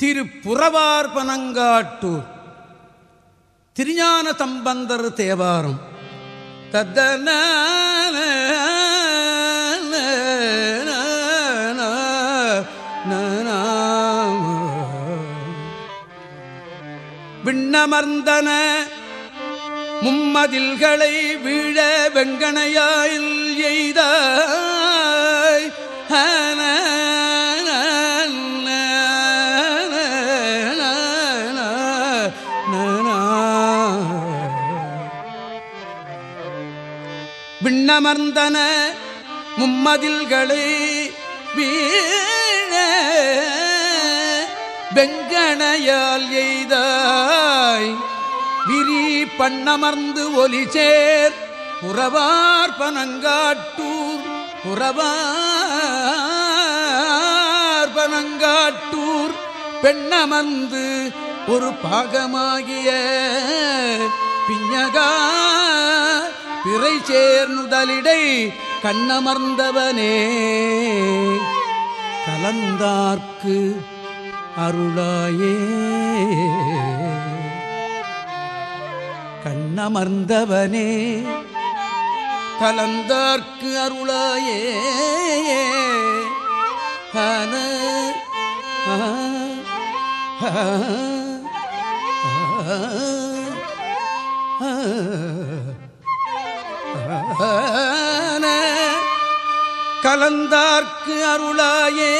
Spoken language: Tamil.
திருப்புறவார் பனங்காட்டூர் திருஞான சம்பந்தர் தேவாரம். தத்தன விண்ணமர்ந்தன மும்மதில்களை வீழ வெங்கனையாயில் எய்த விண்ணமர்ந்தன மும்மதில்களை வீழ வெங்கணையால் எய்தாய். விரி பண்ணமர்ந்து ஒலிசேர் புறவார் பனங்காட்டூர் புறவார் பனங்காட்டூர். பெண்ணமர்ந்து ஒரு பாகமாகிய பிஞகா சிறை சேர்நுதலிடை கண்ணமர்ந்தவனே. கலந்தார்க்கு அருளாயே. கண்ணமர்ந்தவனே. கலந்தார்க்கு அருளாயே. ஹன ஆ, கலந்தார்க்கு அருளாயே.